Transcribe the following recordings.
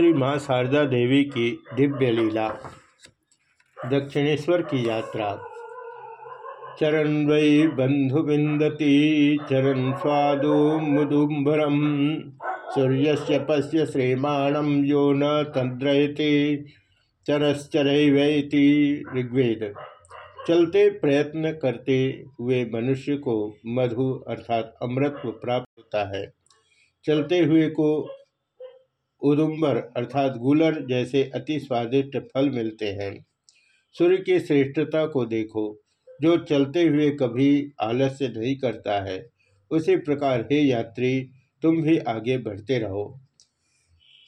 श्री माँ शारदा देवी की दिव्य लीला, दक्षिणेश्वर की यात्रा। चरण वै बंधु बिंदती, चरण स्वादो मुदुम्बरम। सूर्य से पश्य श्रीमाणम यो न तंद्रयते चरश्चरैवैति ऋग्वेद। चलते प्रयत्न करते हुए मनुष्य को मधु अर्थात अमृत प्राप्त होता है। चलते हुए को उदुम्बर अर्थात गुलर जैसे अति स्वादिष्ट फल मिलते हैं। सूर्य की श्रेष्ठता को देखो, जो चलते हुए कभी आलस्य नहीं करता है। उसी प्रकार हे यात्री, तुम भी आगे बढ़ते रहो।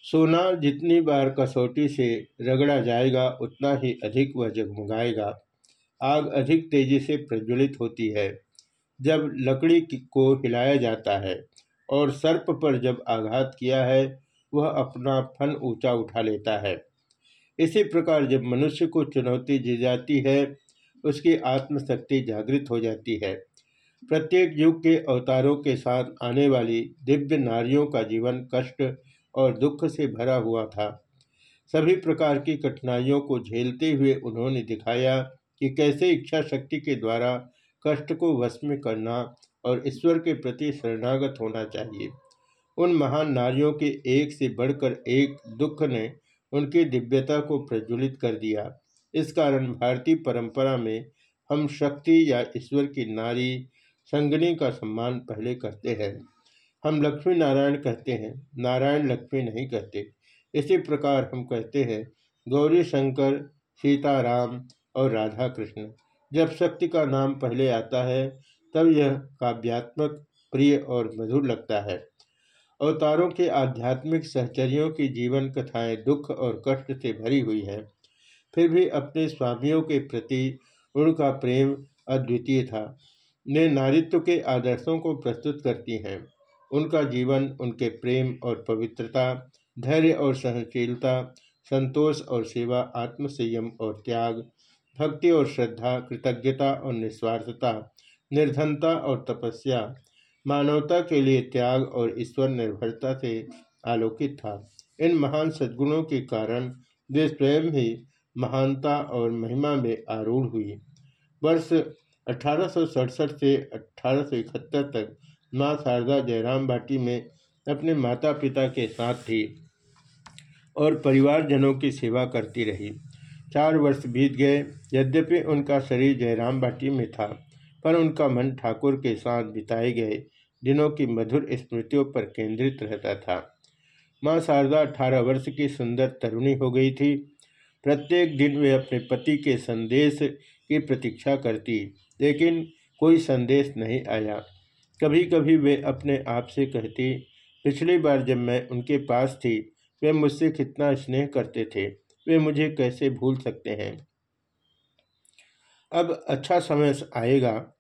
सोना जितनी बार कसौटी से रगड़ा जाएगा, उतना ही अधिक वह जगमगाएगा आग अधिक तेज़ी से प्रज्वलित होती है। जब लकड़ी को हिलाया जाता है और सर्प पर जब आघात किया है वह अपना फन ऊँचा उठा लेता है। इसी प्रकार जब मनुष्य को चुनौती दी जाती है, उसकी आत्मशक्ति जागृत हो जाती है। प्रत्येक युग के अवतारों के साथ आने वाली दिव्य नारियों का जीवन कष्ट और दुख से भरा हुआ था। सभी प्रकार की कठिनाइयों को झेलते हुए उन्होंने दिखाया कि कैसे इच्छा शक्ति के द्वारा कष्ट को वश में करना और ईश्वर के प्रति शरणागत होना चाहिए। उन महान नारियों के एक से बढ़कर एक दुख ने उनकी दिव्यता को प्रज्वलित कर दिया। इस कारण भारतीय परंपरा में हम शक्ति या ईश्वर की नारी संगनी का सम्मान पहले करते हैं। हम लक्ष्मी नारायण कहते हैं, नारायण लक्ष्मी नहीं कहते। इसी प्रकार हम कहते हैं, गौरी शंकर, सीताराम और राधा कृष्ण जब शक्ति का नाम पहले आता है, तब यह काव्यात्मक, प्रिय और मधुर लगता है। अवतारों के आध्यात्मिक सहचर्यों की जीवन कथाएँ दुख और कष्ट से भरी हुई है। फिर भी अपने स्वामियों के प्रति उनका प्रेम अद्वितीय था। ने नारित्व के आदर्शों को प्रस्तुत करती हैं। उनका जीवन, उनके प्रेम और पवित्रता, धैर्य और सहनशीलता, संतोष और सेवा, आत्मसंयम और त्याग, भक्ति और श्रद्धा, कृतज्ञता और निस्वार्थता, निर्धनता और तपस्या मानवता के लिए त्याग और ईश्वर निर्भरता से आलोकित था। इन महान सद्गुणों के कारण वे स्वयं ही महानता और महिमा में आरूढ़ हुई। वर्ष अठारह सौ सड़सठ से अठारह सौ इकहत्तर तक माँ शारदा जयराम भाटी में अपने माता पिता के साथ थी और परिवारजनों की सेवा करती रही। चार वर्ष बीत गए, यद्यपि उनका शरीर जयराम भाटी में था, पर उनका मन ठाकुर के साथ बिताए गए। दिनों की मधुर स्मृतियों पर केंद्रित रहता था। माँ शारदा अठारह वर्ष की सुंदर तरुणी हो गई थी। प्रत्येक दिन वे अपने पति के संदेश की प्रतीक्षा करती, लेकिन कोई संदेश नहीं आया। कभी कभी वे अपने आप से कहती, पिछली बार जब मैं उनके पास थी, वे मुझसे कितना स्नेह करते थे। वे मुझे कैसे भूल सकते हैं? अब अच्छा समय आएगा।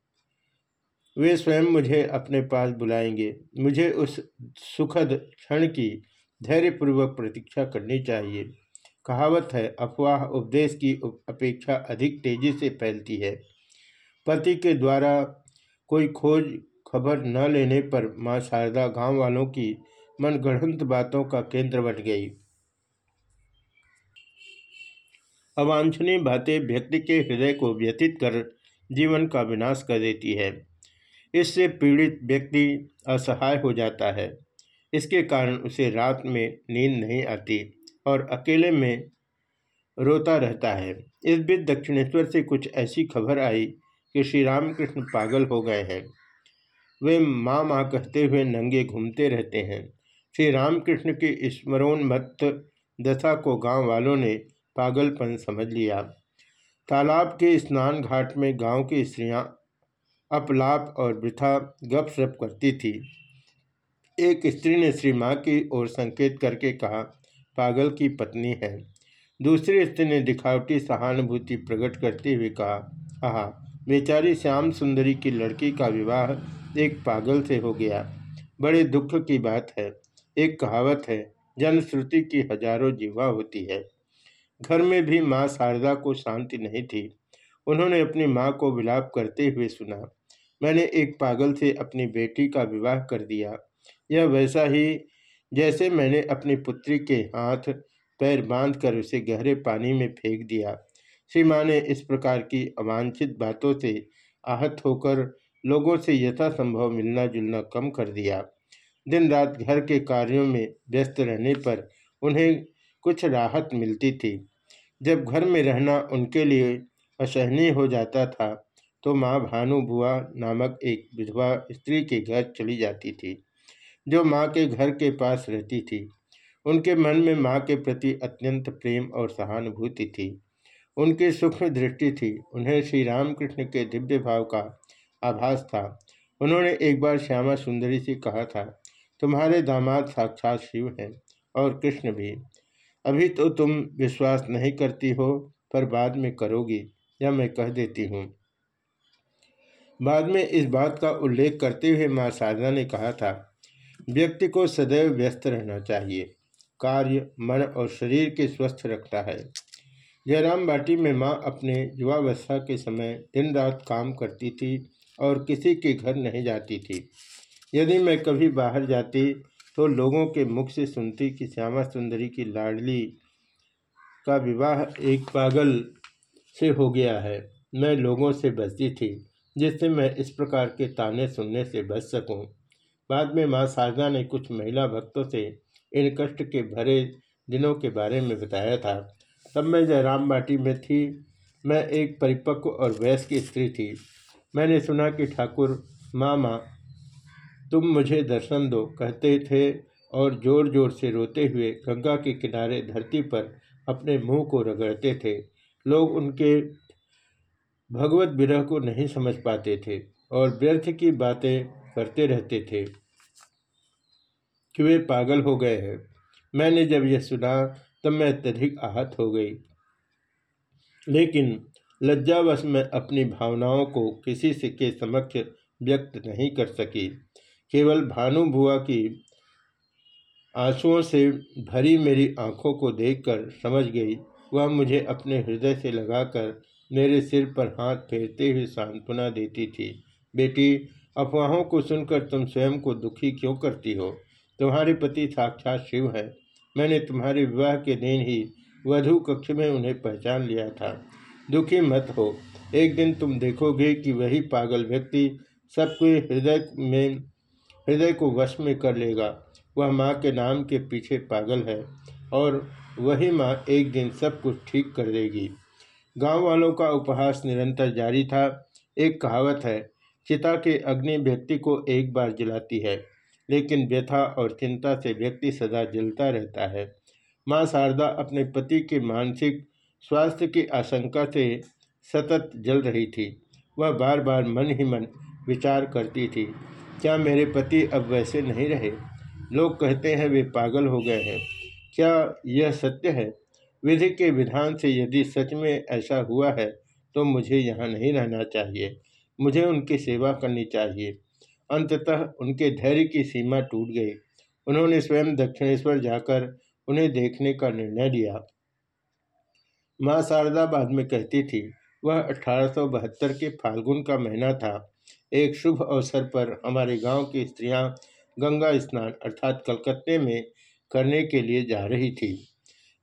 वे स्वयं मुझे अपने पास बुलाएँगे। मुझे उस सुखद क्षण की धैर्यपूर्वक प्रतीक्षा करनी चाहिए। कहावत है, अफवाह उपदेश की अपेक्षा अधिक तेज़ी से फैलती है। पति के द्वारा कोई खोज खबर न लेने पर माँ शारदा गाँव वालों की मनगढ़ंत बातों का केंद्र बन गई। अवांछनीय बातें व्यक्ति के हृदय को व्यतीत कर जीवन का विनाश कर देती है। इससे पीड़ित व्यक्ति असहाय हो जाता है। इसके कारण उसे रात में नींद नहीं आती और अकेले में रोता रहता है। इस बीच दक्षिणेश्वर से कुछ ऐसी खबर आई कि श्री रामकृष्ण पागल हो गए हैं। वे माँ माँ कहते हुए नंगे घूमते रहते हैं। श्री रामकृष्ण की स्मरोन्मत्त दशा को गाँव वालों ने पागलपन समझ लिया। तालाब के स्नान घाट में गाँव की स्त्रियाँ अपलाप और वृथा गपशप करती थी। एक स्त्री ने श्री माँ की ओर संकेत करके कहा, पागल की पत्नी है। दूसरी स्त्री ने दिखावटी सहानुभूति प्रकट करते हुए कहा, आह, बेचारी श्याम सुंदरी की लड़की का विवाह एक पागल से हो गया। बड़े दुख की बात है। एक कहावत है, जनश्रुति की हज़ारों जीवा होती है। घर में भी माँ शारदा को शांति नहीं थी। उन्होंने अपनी माँ को विलाप करते हुए सुना मैंने एक पागल से अपनी बेटी का विवाह कर दिया। यह वैसा ही जैसे मैंने अपनी पुत्री के हाथ पैर बांधकर उसे गहरे पानी में फेंक दिया। श्री माँ ने इस प्रकार की अवांछित बातों से आहत होकर लोगों से यथासंभव मिलना जुलना कम कर दिया। दिन रात घर के कार्यों में व्यस्त रहने पर उन्हें कुछ राहत मिलती थी। जब घर में रहना उनके लिए असहनीय हो जाता था तो माँ भानु बुआ नामक एक विधवा स्त्री के घर चली जाती थी, जो माँ के घर के पास रहती थी। उनके मन में माँ के प्रति अत्यंत प्रेम और सहानुभूति थी। उनकी सूक्ष्म दृष्टि थी। उन्हें श्री रामकृष्ण के दिव्य भाव का आभास था। उन्होंने एक बार श्यामा सुंदरी से कहा था, तुम्हारे दामाद साक्षात शिव हैं और कृष्ण भी। अभी तो तुम विश्वास नहीं करती हो, पर बाद में करोगी, या मैं कह देती हूँ। बाद में इस बात का उल्लेख करते हुए माँ साधना ने कहा था, व्यक्ति को सदैव व्यस्त रहना चाहिए। कार्य, मन और शरीर के स्वस्थ रखता है। जयराम बाटी में माँ अपने युवावस्था के समय दिन रात काम करती थी और किसी के घर नहीं जाती थी। यदि मैं कभी बाहर जाती तो लोगों के मुख से सुनती कि श्यामा सुंदरी की लाडली का विवाह एक पागल से हो गया है। मैं लोगों से बचती थी। जिससे मैं इस प्रकार के ताने सुनने से बच सकूँ। बाद में माँ शारदा ने कुछ महिला भक्तों से इन कष्ट के भरे दिनों के बारे में बताया था। तब मैं जयराम बाटी में थी। मैं एक परिपक्व और वयस्क स्त्री थी। मैंने सुना कि ठाकुर, मामा, तुम मुझे दर्शन दो, कहते थे और ज़ोर ज़ोर से रोते हुए गंगा के किनारे धरती पर अपने मुँह को रगड़ते थे। लोग उनके भगवत विरह को नहीं समझ पाते थे और व्यर्थ की बातें करते रहते थे कि वे पागल हो गए हैं। मैंने जब यह सुना, तब मैं अत्यधिक आहत हो गई। लेकिन लज्जावश में अपनी भावनाओं को किसी से के समक्ष व्यक्त नहीं कर सकी। केवल भानु बुआ की आंसुओं से भरी मेरी आँखों को देखकर समझ गई। वह मुझे अपने हृदय से लगाकर मेरे सिर पर हाथ फेरते हुए सांत्वना देती थी। बेटी, अफवाहों को सुनकर तुम स्वयं को दुखी क्यों करती हो? तुम्हारे पति साक्षात शिव है। मैंने तुम्हारे विवाह के दिन ही वधु कक्ष में उन्हें पहचान लिया था। दुखी मत हो। एक दिन तुम देखोगे कि वही पागल व्यक्ति सबके हृदय में, हृदय को वश में कर लेगा। वह माँ के नाम के पीछे पागल है और वही माँ एक दिन सब कुछ ठीक कर देगी। गाँव वालों का उपहास निरंतर जारी था। एक कहावत है, चिता के अग्नि व्यक्ति को एक बार जलाती है, लेकिन व्यथा और चिंता से व्यक्ति सदा जलता रहता है। माँ शारदा अपने पति के मानसिक स्वास्थ्य की आशंका से सतत जल रही थी। वह बार बार मन ही मन विचार करती थी, क्या मेरे पति अब वैसे नहीं रहे? लोग कहते हैं वे पागल हो गए हैं। क्या यह सत्य है? विधि के विधान से यदि सच में ऐसा हुआ है तो मुझे यहाँ नहीं रहना चाहिए। मुझे उनकी सेवा करनी चाहिए। अंततः उनके धैर्य की सीमा टूट गई। उन्होंने स्वयं दक्षिणेश्वर जाकर उन्हें देखने का निर्णय लिया। माँ शारदा बाद में कहती थी, वह अठारह के फाल्गुन का महीना था। एक शुभ अवसर पर हमारे गाँव की स्त्रियाँ गंगा स्नान अर्थात कलकत्ते में करने के लिए जा रही थी।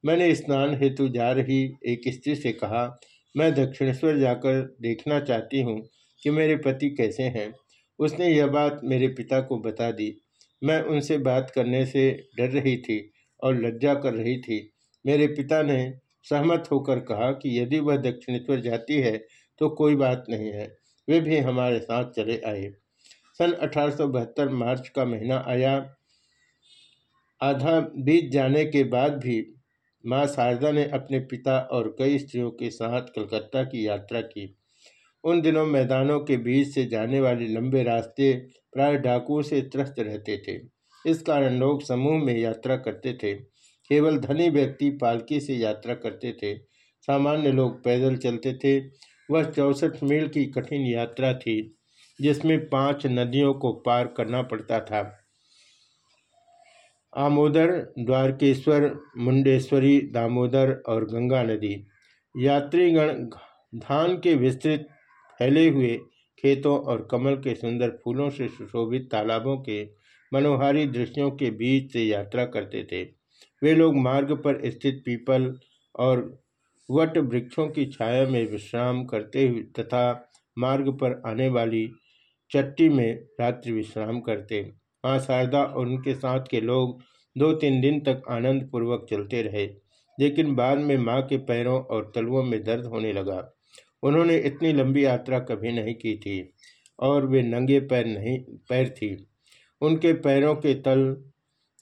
मैंने स्नान हेतु जा रही एक स्त्री से कहा, मैं दक्षिणेश्वर जाकर देखना चाहती हूँ कि मेरे पति कैसे हैं। उसने यह बात मेरे पिता को बता दी। मैं उनसे बात करने से डर रही थी और लज्जा कर रही थी। मेरे पिता ने सहमत होकर कहा कि यदि वह दक्षिणेश्वर जाती है तो कोई बात नहीं है। वे भी हमारे साथ चले आए। सन अठारह सौ बहत्तर मार्च का महीना आया। आधा बीत जाने के बाद भी माँ शारदा ने अपने पिता और कई स्त्रियों के साथ कलकत्ता की यात्रा की। उन दिनों मैदानों के बीच से जाने वाले लंबे रास्ते प्राय डाकुओं से त्रस्त रहते थे। इस कारण लोग समूह में यात्रा करते थे। केवल धनी व्यक्ति पालकी से यात्रा करते थे। सामान्य लोग पैदल चलते थे। वह चौसठ मील की कठिन यात्रा थी, जिसमें पाँच नदियों को पार करना पड़ता था। आमोदर, द्वारकेश्वर, मुंडेश्वरी, दामोदर और गंगा नदी। यात्रीगण धान के विस्तृत फैले हुए खेतों और कमल के सुंदर फूलों से सुशोभित तालाबों के मनोहारी दृश्यों के बीच से यात्रा करते थे। वे लोग मार्ग पर स्थित पीपल और वट वृक्षों की छाया में विश्राम करते हुए तथा मार्ग पर आने वाली चट्टी में रात्रि विश्राम करते माँ शारदा और उनके साथ के लोग दो तीन दिन तक आनंद पूर्वक चलते रहे, लेकिन बाद में माँ के पैरों और तलवों में दर्द होने लगा। उन्होंने इतनी लंबी यात्रा कभी नहीं की थी और वे नंगे पैर नहीं, पैर थी। उनके पैरों के तल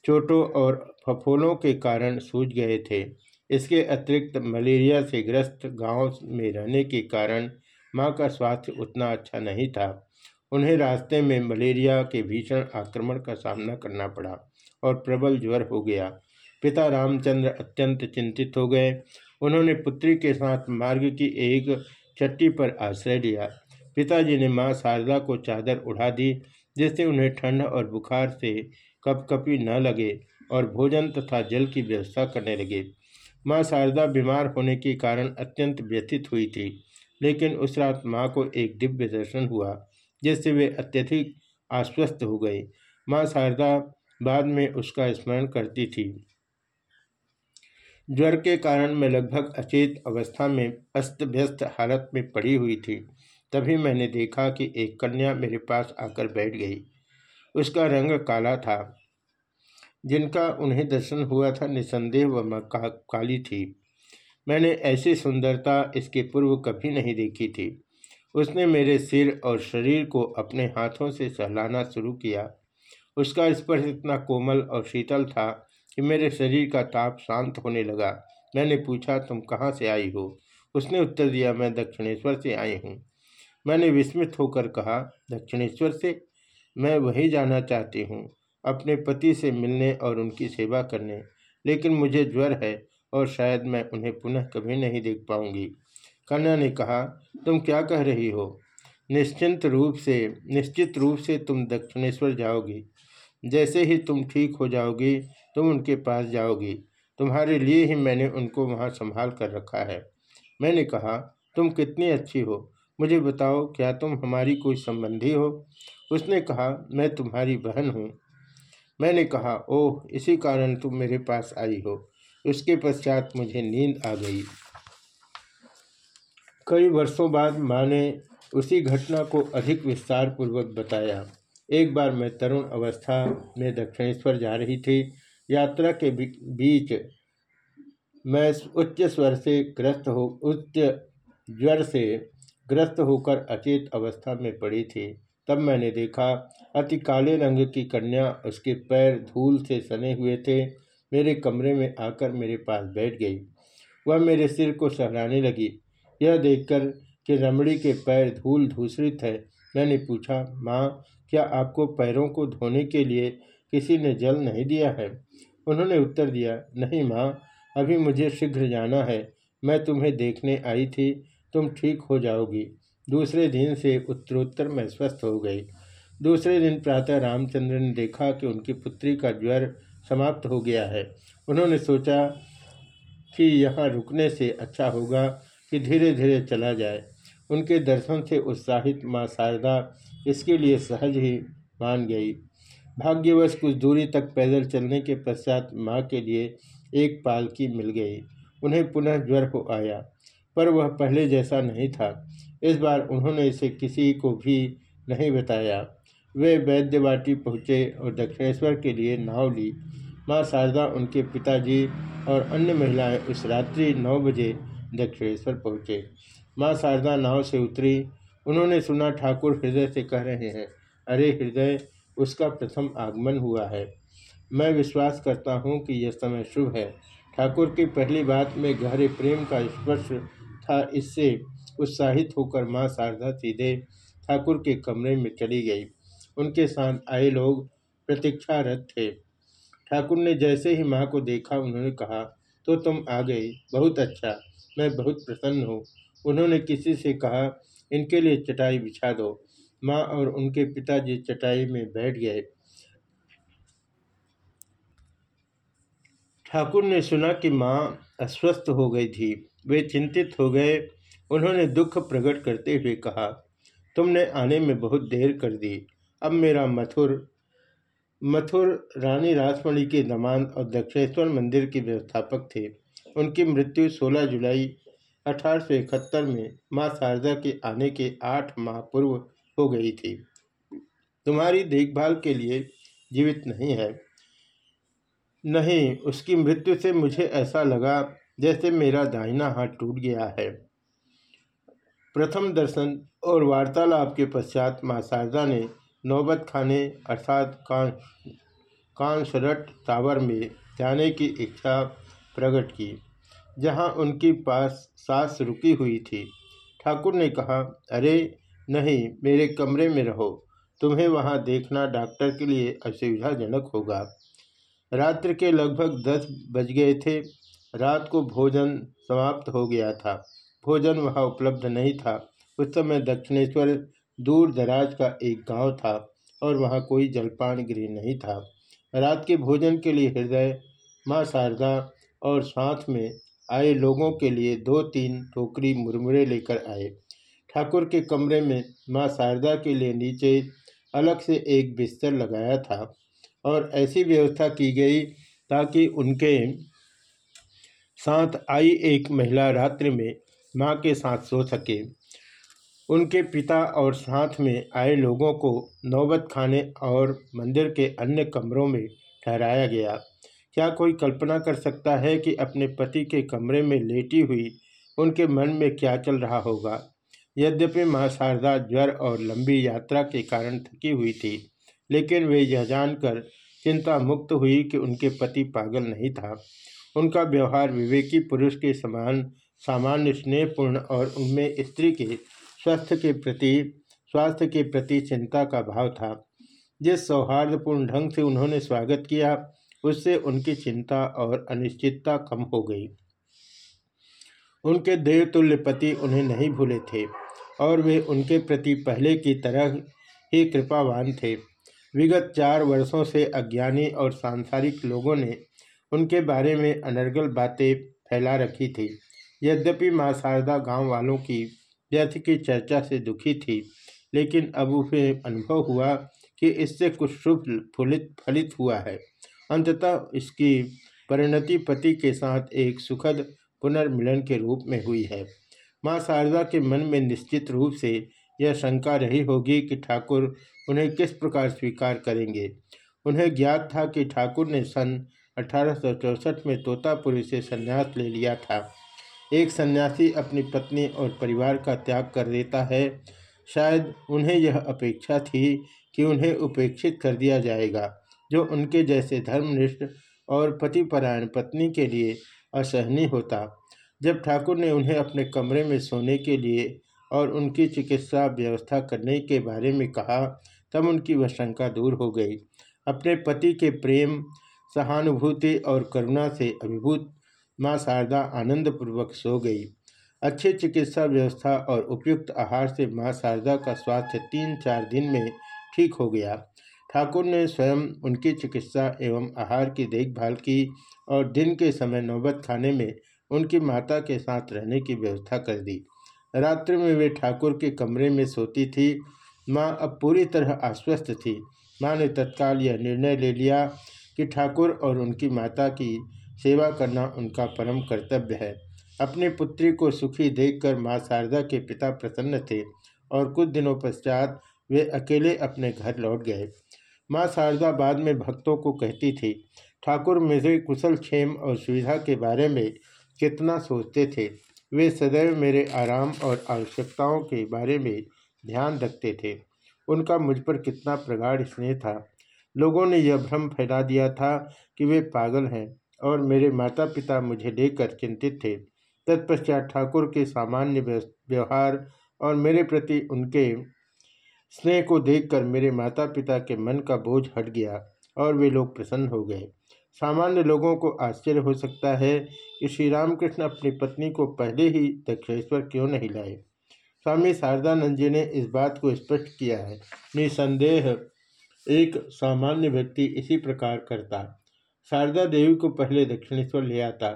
चोटों और फफोलों के कारण सूझ गए थे। इसके अतिरिक्त मलेरिया से ग्रस्त गाँव में रहने के कारण माँ का स्वास्थ्य उतना अच्छा नहीं था। उन्हें रास्ते में मलेरिया के भीषण आक्रमण का सामना करना पड़ा और प्रबल ज्वर हो गया। पिता रामचंद्र अत्यंत चिंतित हो गए। उन्होंने पुत्री के साथ मार्ग की एक चट्टी पर आश्रय लिया। पिताजी ने माँ शारदा को चादर उड़ा दी, जिससे उन्हें ठंड और बुखार से कपकपी न लगे और भोजन तथा जल की व्यवस्था करने लगे। माँ शारदा बीमार होने के कारण अत्यंत व्यथित हुई थी, लेकिन उस रात माँ को एक दिव्य दर्शन हुआ। जिससे वे अत्यधिक आश्वस्त हो गए। माँ शारदा बाद में उसका स्मरण करती थी। ज्वर के कारण मैं लगभग अचेत अवस्था में अस्त व्यस्त हालत में पड़ी हुई थी। तभी मैंने देखा कि एक कन्या मेरे पास आकर बैठ गई। उसका रंग काला था। जिनका उन्हें दर्शन हुआ था निसंदेह व काली थी। मैंने ऐसी सुंदरता इसके पूर्व कभी नहीं देखी थी। उसने मेरे सिर और शरीर को अपने हाथों से सहलाना शुरू किया। उसका स्पर्श इतना कोमल और शीतल था कि मेरे शरीर का ताप शांत होने लगा। मैंने पूछा, तुम कहाँ से आई हो? उसने उत्तर दिया, मैं दक्षिणेश्वर से आई हूँ। मैंने विस्मित होकर कहा, दक्षिणेश्वर से? मैं वहीं जाना चाहती हूँ, अपने पति से मिलने और उनकी सेवा करने। लेकिन मुझे ज्वर है और शायद मैं उन्हें पुनः कभी नहीं देख पाऊँगी। कन्या ने कहा, तुम क्या कह रही हो? निश्चिंत रूप से, निश्चित रूप से तुम दक्षिणेश्वर जाओगी। जैसे ही तुम ठीक हो जाओगी, तुम उनके पास जाओगी। तुम्हारे लिए ही मैंने उनको वहाँ संभाल कर रखा है। मैंने कहा, तुम कितनी अच्छी हो। मुझे बताओ, क्या तुम हमारी कोई संबंधी हो? उसने कहा, मैं तुम्हारी बहन हूँ। मैंने कहा, ओह, इसी कारण तुम मेरे पास आई हो। उसके पश्चात मुझे नींद आ गई। कई वर्षों बाद माँ ने उसी घटना को अधिक विस्तार पूर्वक बताया। एक बार मैं तरुण अवस्था में दक्षिणेश्वर जा रही थी। यात्रा के बीच मैं उच्च स्वर से ग्रस्त हो, उच्च ज्वर से ग्रस्त होकर अचेत अवस्था में पड़ी थी। तब मैंने देखा, अति काले रंग की कन्या उसके पैर धूल से सने हुए थे। मेरे कमरे में आकर मेरे पास बैठ गई। वह मेरे सिर को सहलाने लगी। यह देखकर कि रमड़ी के पैर धूल धूसरित है। मैंने पूछा, माँ, क्या आपको पैरों को धोने के लिए किसी ने जल नहीं दिया है? उन्होंने उत्तर दिया, नहीं माँ, अभी मुझे शीघ्र जाना है। मैं तुम्हें देखने आई थी, तुम ठीक हो जाओगी। दूसरे दिन से उत्तरोत्तर में स्वस्थ हो गई। दूसरे दिन प्रातः रामचंद्र ने देखा कि उनकी पुत्री का ज्वर समाप्त हो गया है। उन्होंने सोचा कि यहाँ रुकने से अच्छा होगा कि धीरे धीरे चला जाए। उनके दर्शन से उत्साहित माँ शारदा इसके लिए सहज ही मान गई। भाग्यवश कुछ दूरी तक पैदल चलने के पश्चात माँ के लिए एक पालकी मिल गई। उन्हें पुनः ज्वर हो आया, पर वह पहले जैसा नहीं था। इस बार उन्होंने इसे किसी को भी नहीं बताया। वे वैद्यवाटी पहुँचे और दक्षिणेश्वर के लिए नाव ली। माँ शारदा उनके पिताजी और अन्य महिलाएँ उस रात्रि नौ बजे दक्षिणेश्वर पहुँचे। माँ शारदा नाव से उतरी। उन्होंने सुना, ठाकुर हृदय से कह रहे हैं, अरे हृदय, उसका प्रथम आगमन हुआ है। मैं विश्वास करता हूँ कि यह समय शुभ है। ठाकुर की पहली बात में गहरे प्रेम का स्पर्श था। इससे उत्साहित होकर माँ शारदा सीधे ठाकुर के कमरे में चली गई। उनके साथ आए लोग प्रतीक्षारत थे। ठाकुर ने जैसे ही माँ को देखा, उन्होंने कहा तो तुम आ गई। बहुत अच्छा। मैं बहुत प्रसन्न हूँ। उन्होंने किसी से कहा, इनके लिए चटाई बिछा दो। माँ और उनके पिताजी चटाई में बैठ गए। ठाकुर ने सुना कि माँ अस्वस्थ हो गई थी। वे चिंतित हो गए। उन्होंने दुख प्रकट करते हुए कहा, तुमने आने में बहुत देर कर दी। अब मेरा मथुर मथुर रानी रासमणि के दमाद और दक्षिणेश्वर मंदिर के व्यवस्थापक थे। उनकी मृत्यु 16 जुलाई अठारह सौ इकहत्तर में माँ शारदा के आने के आठ माह पूर्व हो गई थी। तुम्हारी देखभाल के लिए जीवित नहीं है। नहीं, उसकी मृत्यु से मुझे ऐसा लगा जैसे मेरा दाहिना हाथ टूट गया है। प्रथम दर्शन और वार्तालाप के पश्चात माँ शारदा ने नौबत खाने अर्थात कांसरट टावर में जाने की इच्छा प्रकट की, जहाँ उनकी पास सांस रुकी हुई थी। ठाकुर ने कहा, अरे, नहीं, मेरे कमरे में रहो। तुम्हें वहाँ देखना डॉक्टर के लिए असुविधाजनक होगा। रात्रि के लगभग दस बज गए थे। रात को भोजन समाप्त हो गया था। भोजन वहाँ उपलब्ध नहीं था। उस समय दक्षिणेश्वर दूर दराज का एक गाँव था और वहाँ कोई जलपान गृह नहीं था। रात के भोजन के लिए हृदय, माँ शारदा और साथ में आए लोगों के लिए दो तीन टोकरी मुरमुरे लेकर आए। ठाकुर के कमरे में माँ शारदा के लिए नीचे अलग से एक बिस्तर लगाया था और ऐसी व्यवस्था की गई ताकि उनके साथ आई एक महिला रात्रि में माँ के साथ सो सके। उनके पिता और साथ में आए लोगों को नौबत खाने और मंदिर के अन्य कमरों में ठहराया गया। क्या कोई कल्पना कर सकता है कि अपने पति के कमरे में लेटी हुई उनके मन में क्या चल रहा होगा? यद्यपि माँ शारदा ज्वर और लंबी यात्रा के कारण थकी हुई थी, लेकिन वे यह जानकर चिंता मुक्त हुई कि उनके पति पागल नहीं था। उनका व्यवहार विवेकी पुरुष के समान सामान्य, स्नेहपूर्ण और उनमें स्त्री के स्वास्थ्य के प्रति, स्वास्थ्य के प्रति चिंता का भाव था। जिस सौहार्दपूर्ण ढंग से उन्होंने स्वागत किया उससे उनकी चिंता और अनिश्चितता कम हो गई। उनके देवतुल्य पति उन्हें नहीं भूले थे और वे उनके प्रति पहले की तरह ही कृपावान थे। विगत चार वर्षों से अज्ञानी और सांसारिक लोगों ने उनके बारे में अनर्गल बातें फैला रखी थी। यद्यपि माँ शारदा गाँव वालों की व्यर्थ की चर्चा से दुखी थी, लेकिन अब उसे अनुभव हुआ कि इससे कुछ शुभ फुलित, फलित हुआ है। अंततः इसकी परिणति पति के साथ एक सुखद पुनर्मिलन के रूप में हुई है। माँ शारदा के मन में निश्चित रूप से यह शंका रही होगी कि ठाकुर उन्हें किस प्रकार स्वीकार करेंगे। उन्हें ज्ञात था कि ठाकुर ने सन अठारह में तोतापुरी से संन्यास ले लिया था। एक सन्यासी अपनी पत्नी और परिवार का त्याग कर देता है। शायद उन्हें यह अपेक्षा थी कि उन्हें उपेक्षित कर दिया जाएगा। जो उनके जैसे धर्मनिष्ठ और पतिपरायण पत्नी के लिए असहनीय होता। जब ठाकुर ने उन्हें अपने कमरे में सोने के लिए और उनकी चिकित्सा व्यवस्था करने के बारे में कहा, तब उनकी वह शंका दूर हो गई। अपने पति के प्रेम, सहानुभूति और करुणा से अभिभूत माँ शारदा आनंदपूर्वक सो गई। अच्छी चिकित्सा व्यवस्था और उपयुक्त आहार से माँ शारदा का स्वास्थ्य तीन चार दिन में ठीक हो गया। ठाकुर ने स्वयं उनकी चिकित्सा एवं आहार की देखभाल की और दिन के समय नौबत खाने में उनकी माता के साथ रहने की व्यवस्था कर दी। रात्रि में वे ठाकुर के कमरे में सोती थी। माँ अब पूरी तरह आश्वस्त थी। माँ ने तत्काल यह निर्णय ले लिया कि ठाकुर और उनकी माता की सेवा करना उनका परम कर्तव्य है। अपनी पुत्री को सुखी देखकर माँ शारदा के पिता प्रसन्न थे और कुछ दिनों पश्चात वे अकेले अपने घर लौट गए। माँ शारदा बाद में भक्तों को कहती थी, ठाकुर मेरे कुशल क्षेम और सुविधा के बारे में कितना सोचते थे। वे सदैव मेरे आराम और आवश्यकताओं के बारे में ध्यान रखते थे। उनका मुझ पर कितना प्रगाढ़ स्नेह था। लोगों ने यह भ्रम फैला दिया था कि वे पागल हैं और मेरे माता पिता मुझे लेकर चिंतित थे। तत्पश्चात ठाकुर के सामान्य व्यवहार और मेरे प्रति उनके स्नेह को देखकर मेरे माता पिता के मन का बोझ हट गया और वे लोग प्रसन्न हो गए। सामान्य लोगों को आश्चर्य हो सकता है कि श्री रामकृष्ण अपनी पत्नी को पहले ही दक्षिणेश्वर क्यों नहीं लाए? स्वामी शारदानंद जी ने इस बात को स्पष्ट किया है। निसंदेह, एक सामान्य व्यक्ति इसी प्रकार करता। शारदा देवी को पहले दक्षिणेश्वर ले आता,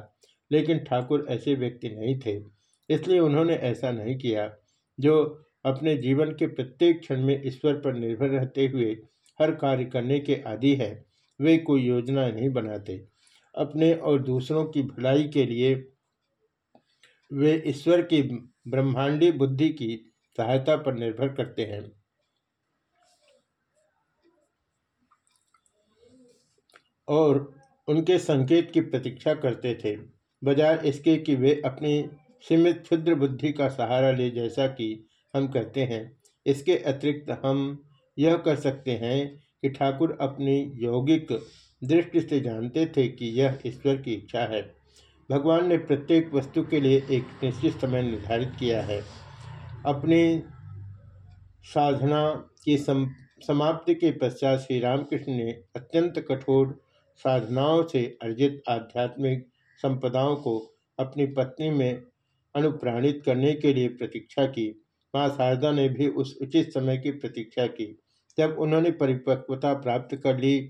लेकिन ठाकुर ऐसे व्यक्ति नहीं थे, इसलिए उन्होंने ऐसा नहीं किया। जो अपने जीवन के प्रत्येक क्षण में ईश्वर पर निर्भर रहते हुए हर कार्य करने के आदि है। वे कोई योजना नहीं बनाते। अपने और दूसरों की भलाई के लिए वे ईश्वर की ब्रह्मांडी बुद्धि की सहायता पर निर्भर करते हैं। और उनके संकेत की प्रतीक्षा करते थे, बजाय इसके कि वे अपनी सीमित क्षुद्र बुद्धि का सहारा ले, जैसा कि हम कहते हैं। इसके अतिरिक्त हम यह कर सकते हैं कि ठाकुर अपनी यौगिक दृष्टि से जानते थे कि यह ईश्वर की इच्छा है। भगवान ने प्रत्येक वस्तु के लिए एक निश्चित समय निर्धारित किया है। अपनी साधना की सम, समाप्ति के पश्चात श्री रामकृष्ण ने अत्यंत कठोर साधनाओं से अर्जित आध्यात्मिक संपदाओं को अपनी पत्नी में अनुप्राणित करने के लिए प्रतीक्षा की। माँ शारदा ने भी उस उचित समय की प्रतीक्षा की जब उन्होंने परिपक्वता प्राप्त कर ली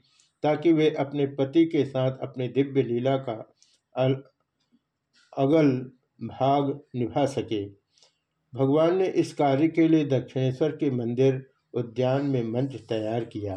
ताकि वे अपने पति के साथ अपनी दिव्य लीला का अगल भाग निभा सके। भगवान ने इस कार्य के लिए दक्षिणेश्वर के मंदिर उद्यान में मंच तैयार किया।